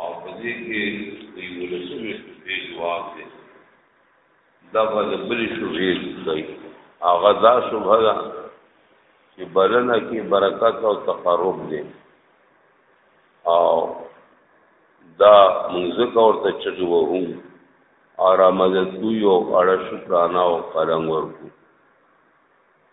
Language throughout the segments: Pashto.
او په دې کې د یو لسمې شوبې جواب دی دا به د بلې شوبې کوي هغه دا شوبه ده چې بلنه کې برکت او تقرب دی او دا منځک ورته چغي وهم آرامه د تو یو اړه شکرانه او قلم ورکو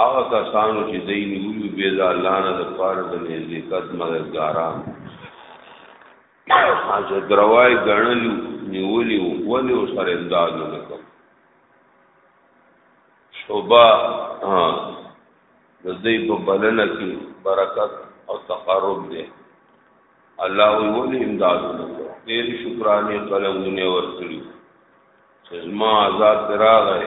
هغه کسانو چې دای نیولو به د الله نه د پاره د نزدېکت مددګاران اځه دروای غنلو نیولی ولې او سره امداد نه کوم شوبا د دې په بلنه کې برکت او تقرب دی الله ولې امداد نه کوم ډېر شکرانه قلمونه ورکړي چې ما آزاد راغی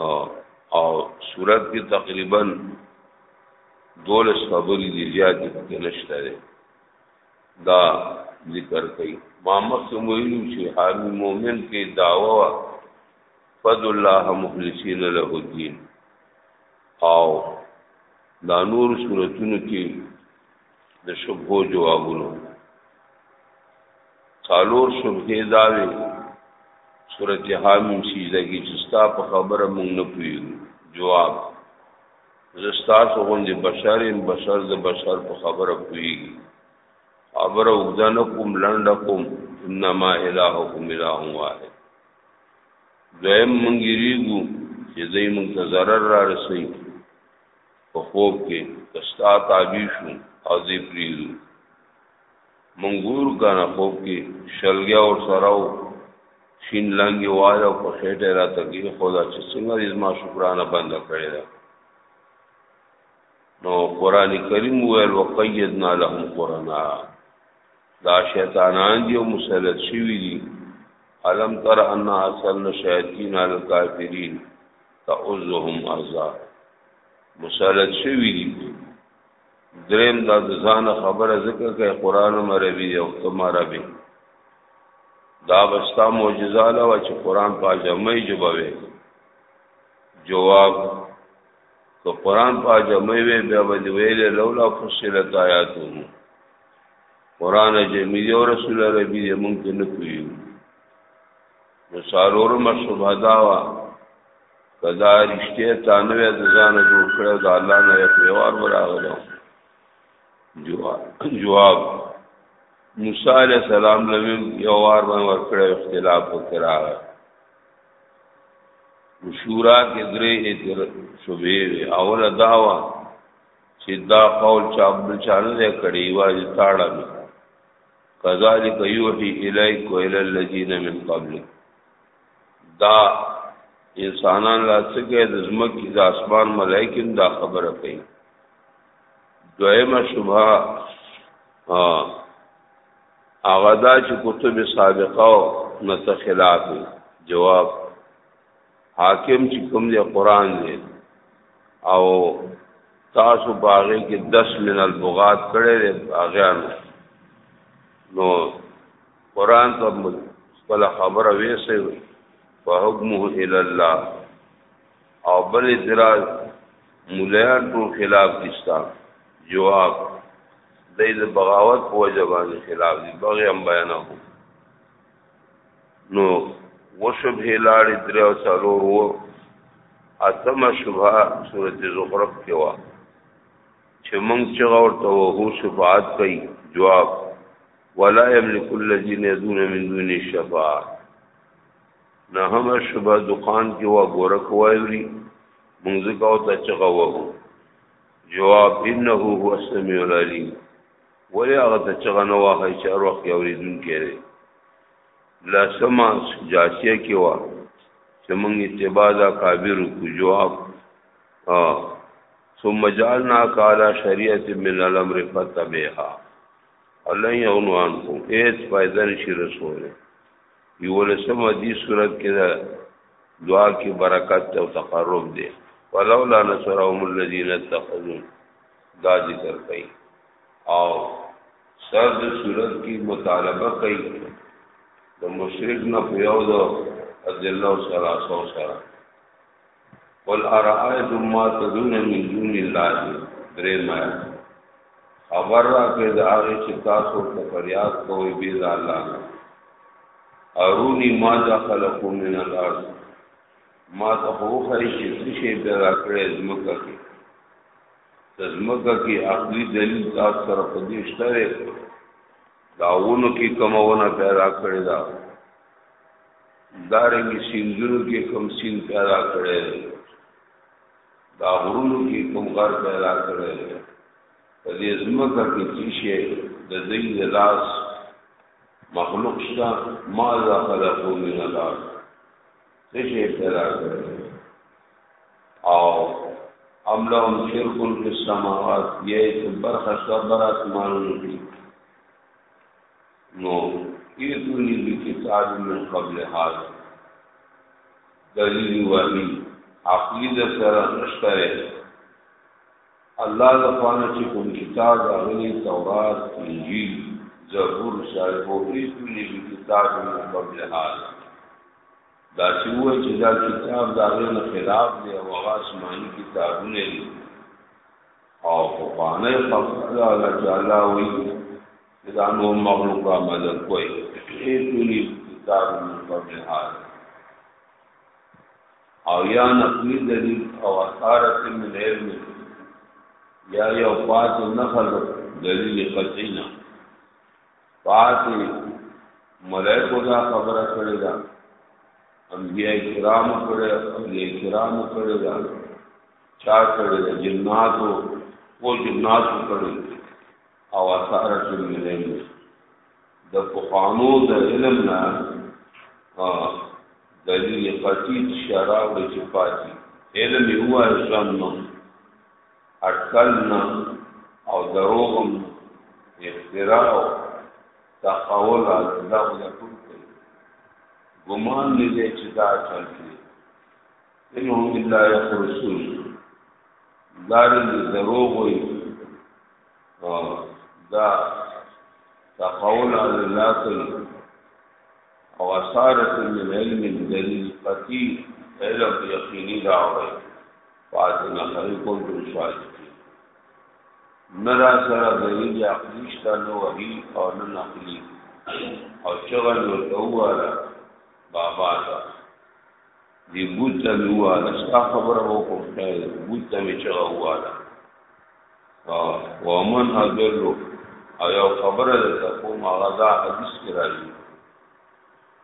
او صورت کې تقریبا دولس خبرې دي زیات کې نشته ده دا ذکر کوي محمد سمویل چې حامی مومن کې داوا فضل الله مخلصین له الدين او دا نور صورتونو کې د شبهو جوابونو څالور شبهه داوي سورت حامیم سیزده کی چستا په خبره مونږ نه پویږو جواب زستا سو غوندې بشر ان بشر د بشر په خبره پویږي خبره وګدا نه کوم لنډه کوم انما الهکم اله واحد دویم مونږ یریږو چې دوی مونږ ته ضرر را رسوي په خوب کې کستا تابع شو او زی پریزو منګور کنه خوب کې شلګیا او سراو شین لنګي وایو په خېټه را تګي خدا چې څنګه دې ما شکرانه بند کړی دا نو قران کریم ویل وقیدنا لهم قرانا دا شیطانان دی او مسلط شوی دی علم تر ان اصل شیاطین الکافرین تعوذهم عذاب مسالت شوی دی دریم دا د ځان خبره ذکر کوي قران مربي او تم عربي دا وستا معجزه لا و چې قران په جمعي جوابوي جواب که قران په جمعي وي بیا ودی ویل لولا فصلت آیاته قران جمعي او رسول ربي مونږ نه کوي نو څلورمه شبهه دا وه که دا رښتیا تا نه وی د ځانه جوړ کړی او د الله نه یې پریوار به راغلی جواب موسی علیه السلام له یو وار باندې ورکړی اختلاف پکې راغی شورا کې درې اتر شوبې اوله دا وه چې دا قول چا بل چا نه کړی واجب تاړه کذالک یوحی الیک و الی الذین من قبلک دا انسانان لا څنګه د زمکه د اسمان ملائکه دا خبره کوي دویمه شبهه هغه دا چې کتب سابقه او نت خلاف جواب حاکم چې کوم دی قران دی او تاسو باغې کې 10 من البغات کړي دی باغیان نو قران ته خپل خبره ویسه فحکمه الی الله او بل اعتراض مولایان ټول خلاف دي ستاسو جواب دای د بغاوت په وجه باندې خلاف دي بغي هم بیانو نو وشبه لاړې درې او څلور وو اتمه شبهه سورت زخرف کې وه چې مونږ چې ورته وهو شفاعت کوي جواب ولا يملك الذين يدون من دون الشفاعه نه هم شبه دکان کې وا ګوره کوي مونږ ځکه او ته چې وهو جواب انه هو السميع العليم ولی هغه ته چغه نه وهي چې هر وخت اوریدونکی دی لسمه جاسیه کې وه چې موږ اتباع دا کابر کو جواب ثم جعلنا کالا شریعت من الامر فتبعها الله یې عنوان کو هیڅ فائدہ نشي رسوله یو لسم دي صورت کې دا دعا کې برکت او تقرب دی ولولا نصرهم الذين اتخذوا دا ذکر کوي او سر د صورت کې مطالبه کوي د مشرک نه په یو د اذل او سرا سو سرا قل ارائیتم ما تدون من دون الله درې ما خبر را کې د هغه چې تاسو ته فریاد کوئ بي ذا الله ارونی ما ذا خلقو من الارض ما ته خو خري چې څه شي پیدا کړې زمکه کې د ځمکه کې عقلي دلیل تاسو سره په دې شته دی دا ونو کې کمونه پیدا کړې ده دارنګې سیندونو کې کم سیند پیدا کړی دی دا غرونو کې کم غر پیدا کړی دی په دې ځمکه کې چې شی د دې د لاس مخلوق شته ما ذا خلقو من الارض څه شي پیدا کړی او ام لهم شرک فی السماوات یې چې برخه شو بر اسمانونو کې نو ایتونی بی کتاب من قبل حال دلیل وحی عقلی در سره نشتره الله د خوانه چې کوم کتاب راغلی تورات انجیل زبور صاحب او هیڅ نه کتاب نه قبل حال دا چې وای چې دا کتاب دا غیر خلاف دی او هغه آسماني کتابونه دي او په باندې خپل الله تعالی وی دا نو مخلوق عمل کوي هیڅ کتاب نه په حال او یا نقلی دلیل او اثارت من علم یا یو پات نخل دلیل قطعینا پات ملائکو دا خبره کړی دا انبیاء کرام کړی اولیاء کرام کړی دا چا کړی دا جناتو او جناتو کړی او اثارت من علم د پخوانو د علم نه دلیل قطعی شراب د چپاتی علم هو ځان نو اټکل نه او دروغم افتراء او تخول دا د ټول کوي ګمان دې چې دا چل کې انه الا يخرسون دار دروغ وي او دا تقول على الله او اثارت من علم دلیل قطعی علم یقینی راوی فاتنا خلقون تر شاہدی نرا سرا دلیل اقلیشتا نو وحی او نن اقلی او چغن و توالا بابا تا دی بوتا می والا ستا خبر او کوم خیر بوتا می چغا والا او ومن اذلو او یو خبره ده تقوم غدا حدیث کې راځي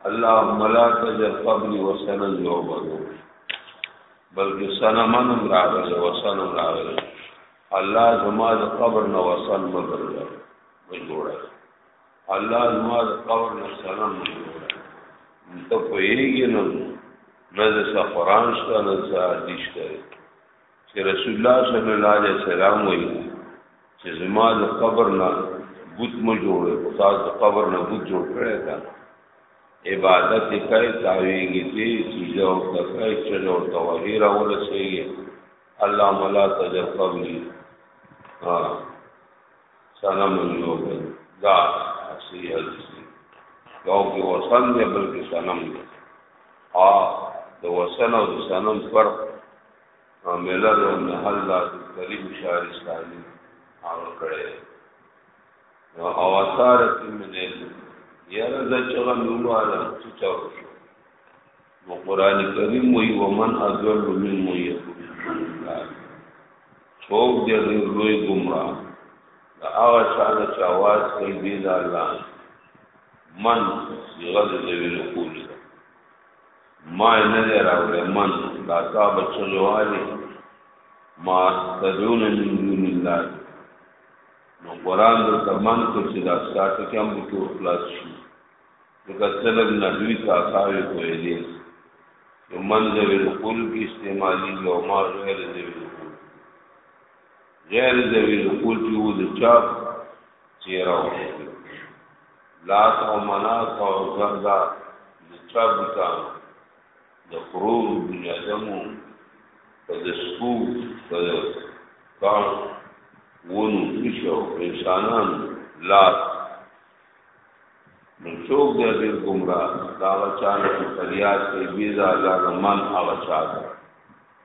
اللهم لا تجر قبلي وسنا يعبدو بلکې سنا منم راغله وسنا راغله الله زما د قبر نه وسن مگر ده جوړه الله زما د قبر نه سنا مگر جوړه ته په یې نه نه د قرآن شته نه د حدیث شته چې رسول الله صلی الله علیه وسلم وایي چې زما د قبر نه بت مو جوړه او تاسو د قبر نه بت جوړ کړی دا عبادت کوي تاویږي چې سجده او تکای چلو او توحید او رسېږي الله مولا تجر قبلی ها سلام یو دا اسی حدیث یو کې وسن دی بلکې سلام دی ا د وسن او د سلام فرق او ملل او محل کریم شارستانی هغه کړی نو او اثار تمنه یاره دا چغه نوماره چې چاو شو نو قران کریم وی ومن اذل من مې څوک دې لوی ګمرا دا هغه شاله چې आवाज کوي دی الله من یغل ذوی القول ما نه دی راوړی من دا تا بچو جوالي ما تدون من دون الله نو قرآن د تمن کو چې دا ساتو کې هم کې خلاص شي دغه سلب نه دوی تا کاوي کوي دي چې من د بالکل کې استعمالي او ما غیر د بالکل غیر د بالکل چې و د چاپ چیرې راوړي لات او منات او زردا د چا بوتانو د خرور بن ادمو په د سپو په کان ونو کشو انسانان لات نو څوک دی دې ګمراه دا چانه فریاد کوي بيزا الله من هغه چا ده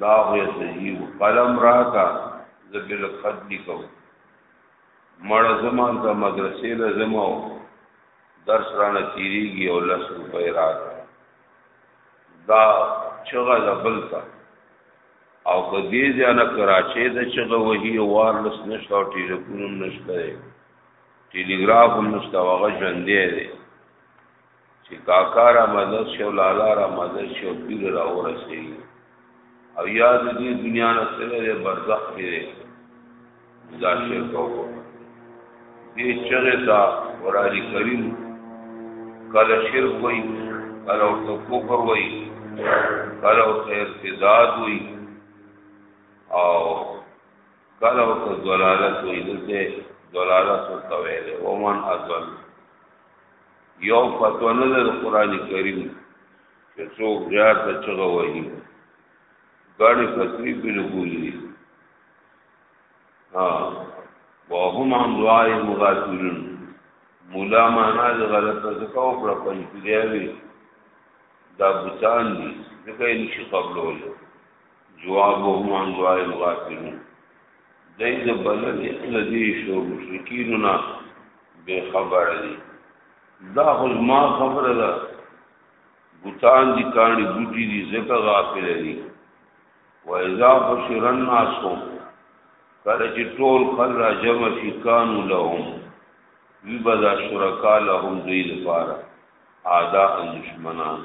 دا خو یې صحیح و قلم راکا زه بل خط لیکم مړ زمان ته مدرسې له زمو درس رانه تیریږي او لس روپۍ راکا دا چغه د بل ته او که دې ځانه کراچۍ ته چغه وهي او وارلس نشته او ټیلیفون هم نشته ټیلیګراف هم نشته هغه ژوندی دی چې کاکا را مزه شي او لالا را مزه شي او پیر را ورسي او یاد دې دنیا نه سره برزخ کې دا شرک او دې چغه تا وراری کریم کله شرک وای کله ورته کفر وای کله ورته ارتداد وای او کله ورته ضلالت وای دلته ضلالت ورته ویل ومن اضل یو فتوا نه ده د قران کریم چې څوک زیات ته چغه وایي ګاډي فتوی په لګولې دي ها وهم عن دعاء مغافلون مولا معنا د غلط ځکه او پر پنځه دی دا بوتان دي ځکه یې نشي قبلول جوابهم عن دعاء الغافلين دای د بلنې لدی شو مشرکیننا به خبر دي دا خو ما خبره ده بوتان دي کانی بوټي دي زکه غافل دي و اذا بشر الناس کله چې ټول خل را جمع شي کانو لهم وی بدا شرکا لهم دوی لپاره اعداء دشمنان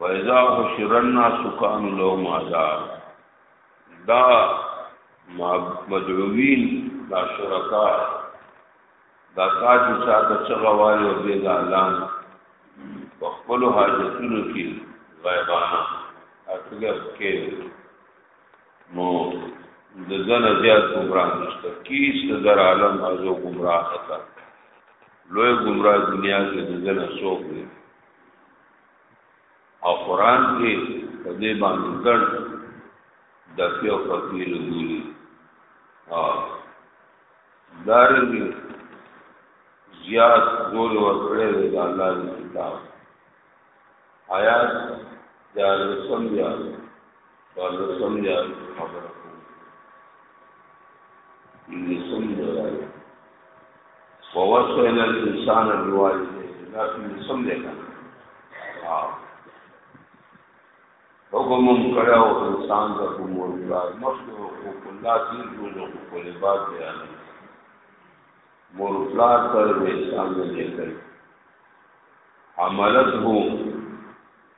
وَإِذَا حُشِرَ النَّاسُ كَانُوا لَهُمْ أَعْدَاءً دا مدعوین دا شرکا دا تا چې چاته چغه وایي او دې دا اعلان په خپل حاجتونو کې غیبانه اصله کې نو د زنه زیات گمراه نشته کیس در عالم ازو گمراه خطر لوی گمراه دنیا کې د زنه سوق دی او قران کې په دې باندې ګڼ د فیو فقیر ګوري او دارنګ زیات زور ورکړی دی د الله د کتاب آیات یا رسم یا پالو سم یا خبر کوم دې سم دی راځي ووصل الانسان بوالده دا سم دی کنه حکم کړه او انسان ته کوم ورکړه مخکې حقوق الله تیر جوړ حقوق العباد بیان مور پلار تر وې څنګه دې کوي عملت هو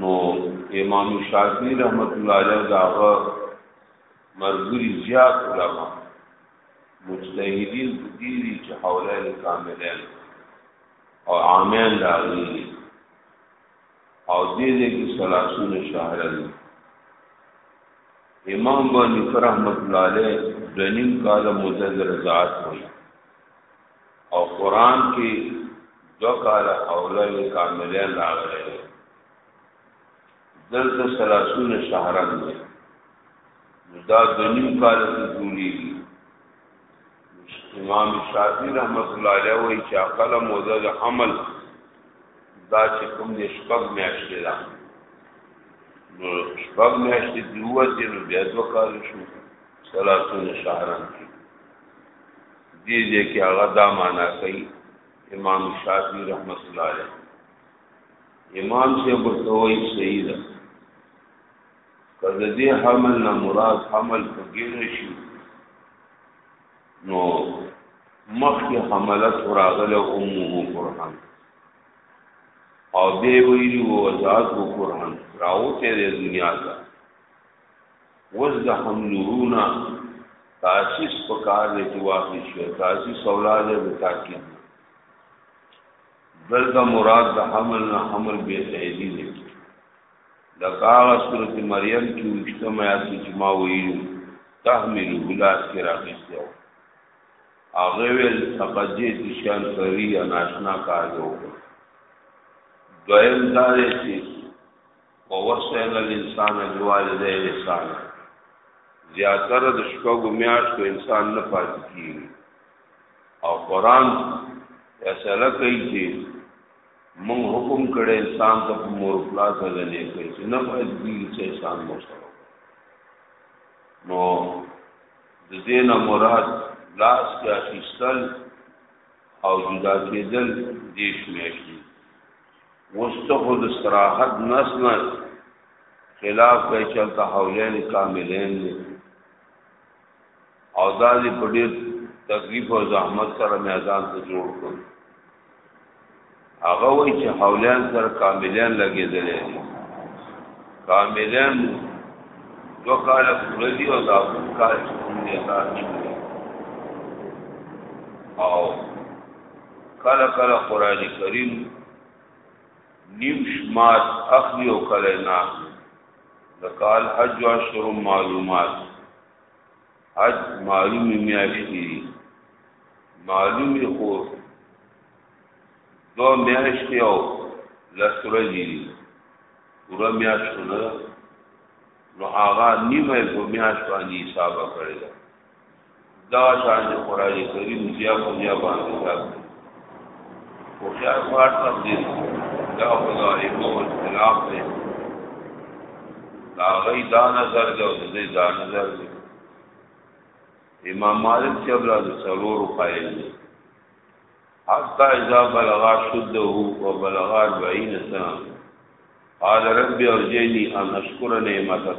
نو امام شافعی رحمت الله علیه دا مرګری زیات علما مجتهدین دګیری چې حولین کاملین او عامین داغلی او دې دې کې سلاسون شهر دی امام بنی رحمت الله علیه دنیم کال مدد رضاعت وایي او قران کې دو کال حوله کامله لاغله دلته سلاسون شهرن دی دا دنیم کال ته جوړي امام شافعي رحمت الله علیه وایي چې عقل موده د عمل دا چې کوم دې شپږ میاشتې ده نو شپږ میاشتې دوه دې نو بیا دوه کال شو سلاسون شهرن کې دې دې کې هغه دا معنا کوي امام شافعي رحمت الله علیه امام سے بتوي صحیح ده کله دې حمل نه مراد حمل فقیر شي نو مخکې حملت راغله امه قران او دې ویلو وزاد قران راو ته دنیا ته وز د همزورونا تاسیس په کار دی چې واقع شي تاسیس اولاد به تاکید دلته مراد د حمل نه حمل به سعیدی دی د کاغه صورت مریم کې وشتم یا چې ما ویلو تحمل بلاس کې راغیستو هغه ول تقجې د شان کوي ناشنا کار یو دویم دا دی چې ووصینا الانسان بوالديه احسانا زیاتره د شپږو میاشتو انسان نه پاتې کیږي او قران فیصله کوي چې مون حکم کړي انسان ته په مور پلاس نه نه کوي چې نه پاتې کیږي چې انسان مو سره نو د دې نه مراد لاس کې اخیستل او جدا کېدل دیش میاشتې مستخد استراحت نسنا خلاف کوي چې تا حولین کاملین دي او دا دې په ډېر تکلیف او زحمت سره میدان ته جوړ کړ هغه وایي چې حولین سره کاملین لګېدل کاملین دو کال پوره دي او دا کال چې کوم دی او کله کله قران کریم نیم شمار اخلی او کله نه لکال حج اشهر معلومات حج معلومی میاشتی معلومی خو دو میاشتی او لسره جی پورا میاشت نه نو هغه نیمه په میاشت باندې حساب کړی دا شان د قران کریم بیا په بیا باندې راځي او بیا څوار سم دي دا په دې نو اختلاف دی دا غي دا نظر دی او دې دا نظر دی امام مالک چې بل د څلور قائل دی حتا اذا بلغ شده او بلغ 40 سنه قال ربي ارجعني ان اشكر نعمتك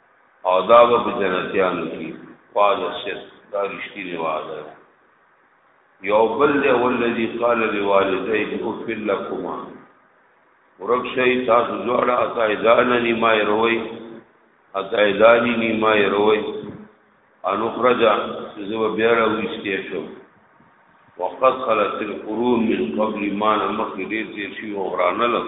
او دا به په جنتیانو کې قال صدق دا رښتینی وعده ده یو بل دی ولذي قال لوالديه اف لكما ورک شي تاسو جوړه اتا اذان ني ما روي اتا اذان ني ما روي ان خرج زو بیا راويستې شو وقد خلت القرون من قبل ما نمخ دې دې شي وغرانه لږ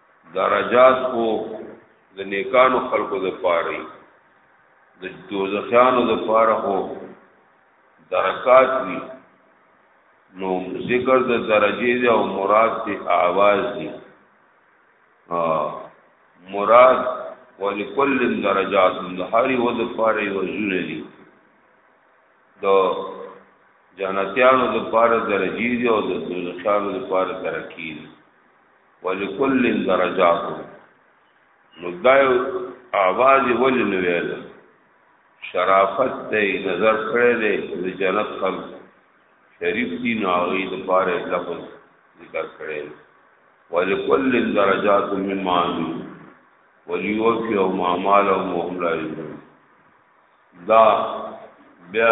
درجات خو د نیکانو خلقو د پاره د دوزخیانو د پاره خو درکات وی نو ذکر د درجه دی او مراد دی آواز دی مراد ولکل درجات د هری و د پاره یو زونه دي د جنتیانو د پاره درجی دي او د دوزخیانو د پاره درکی دي ولکل درجات نو دا یو اواز ول نو ویل شرافت دی نظر کړی دی د جنت خل شریف دی نو هغه د پاره لفظ ذکر کړی ولکل درجات مما عملوا وليوفي او ما مال او هم لا يظلم دا بیا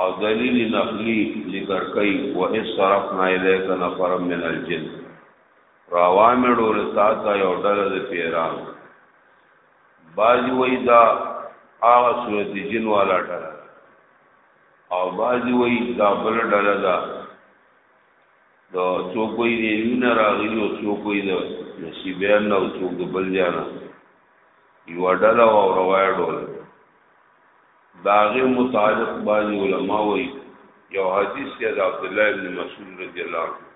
او دلیل نقلی ذکر کوي و اس صرفنا الیک نفر من الجن راوامه ډول تا ته یو ډله د پیران باجی وای دا هغه صورت جن والا ډله او باجی وای دا بل ډله دا د څوک وای دی نه راغلی او څوک وای د نصیبین او څوک د بل جانا یو ډله او روایت ډول داغه متعلق بعض علما وایي یو حدیث کې د عبد الله ابن مسعود رضی الله عنه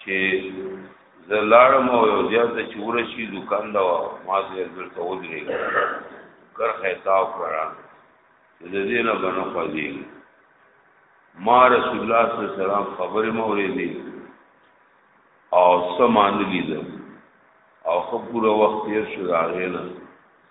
چې زلارم او یو ځای ته چې ورشي دکان دا ما زه درته ودرې کر خطاب کړه د دې نه بنو خوځي ما رسول الله صلی الله علیه وسلم خبرې مو ورېدي او سمان لیدم او خو پورا وخت یې شو راغی نه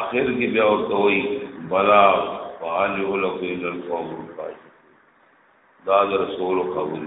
اخر کې بیا ورته وایي بلا فعال ولکو الى القوم الفاسقين دا د رسول قبول